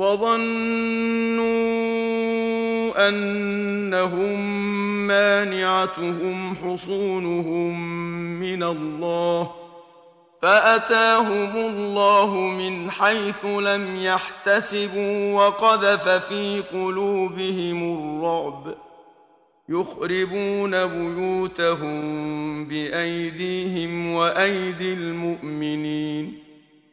وظنوا أنهم مانعتهم حصونهم من الله فأتاهم الله من حيث لم يحتسبوا وقذف في قلوبهم الرعب يخربون بيوتهم بأيديهم وأيدي المؤمنين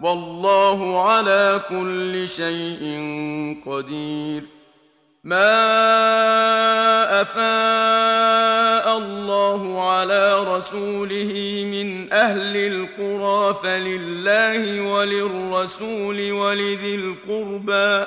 والله على كل شيء قدير. ما أفاء الله على رسوله من أهل القرى فلله وللرسول ولذي القربى.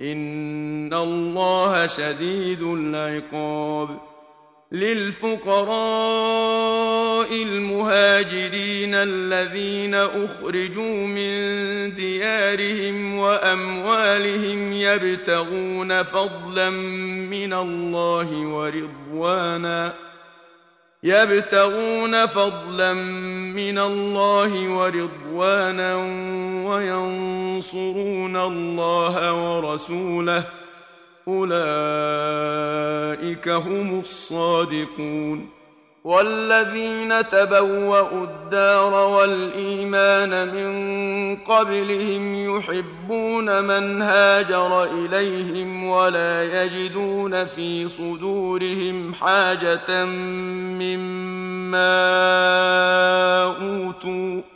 ان الله شديد العقاب للفقراء المهاجرين الذين اخرجوا من ديارهم واموالهم يبتغون فضلا من الله ورضوانا يبتغون فضلا من الله ورضوانا وينصرون الله ورسوله أولئك هم الصادقون. والذين تبوأوا الدار والإيمان من قبلهم يحبون من هاجر إليهم ولا يجدون في صدورهم حاجة مما أوتوا.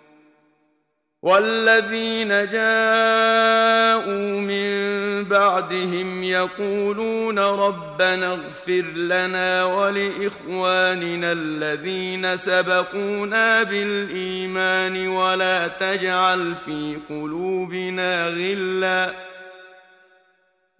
والذين جاءوا من بعدهم يقولون ربنا اغفر لنا ولإخواننا الذين سبقونا بالإيمان ولا تجعل في قلوبنا غلا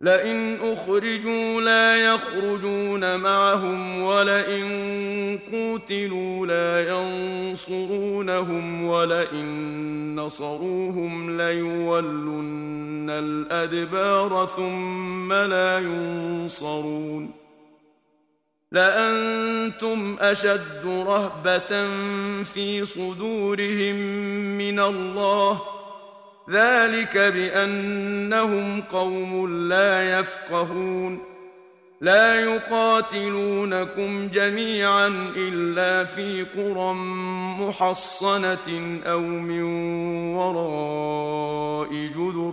لئن أخرجوا لا يخرجون معهم ولئن قوتلوا لا ينصرونهم ولئن نصروهم ليولن الأدبار ثم لا ينصرون لأنتم أشد رهبة في صدورهم من الله ذلك بأنهم قوم لا يفقهون. لا يقاتلونكم جميعا إلا في قرى محصنة أو من وراء جدر.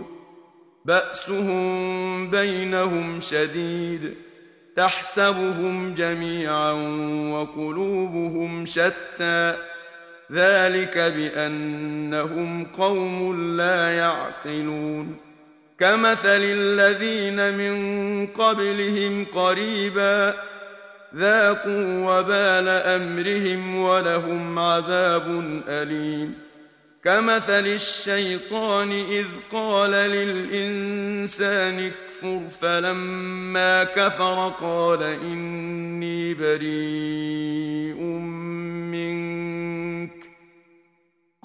بأسهم بينهم شديد. تحسبهم جميعا وقلوبهم شتى. ذلك بأنهم قوم لا يعقلون. كمثل الذين من قبلهم قريبا ذاقوا وبال أمرهم ولهم عذاب أليم. كمثل الشيطان إذ قال للإنسان اكفر فلما كفر قال إني بريء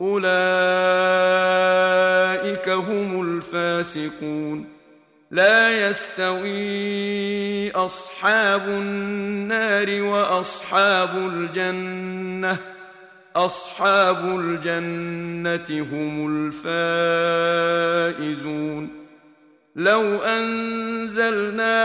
أولئك هم الفاسقون. لا يستوي أصحاب النار وأصحاب الجنة. أصحاب الجنة هم الفائزون. لو انزلنا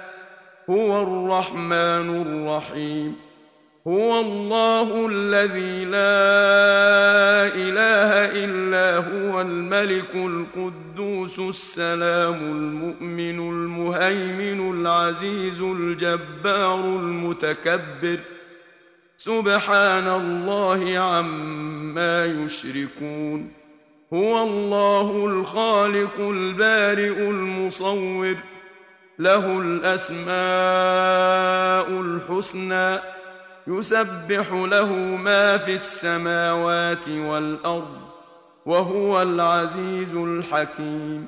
هو الرحمن الرحيم. هو الله الذي لا إله إلا هو الملك القدوس السلام المؤمن المهيمن العزيز الجبار المتكبر. سبحان الله عما يشركون. هو الله الخالق البارئ المصور. له الأسماء الحسنى يسبح له ما في السماوات والأرض وهو العزيز الحكيم.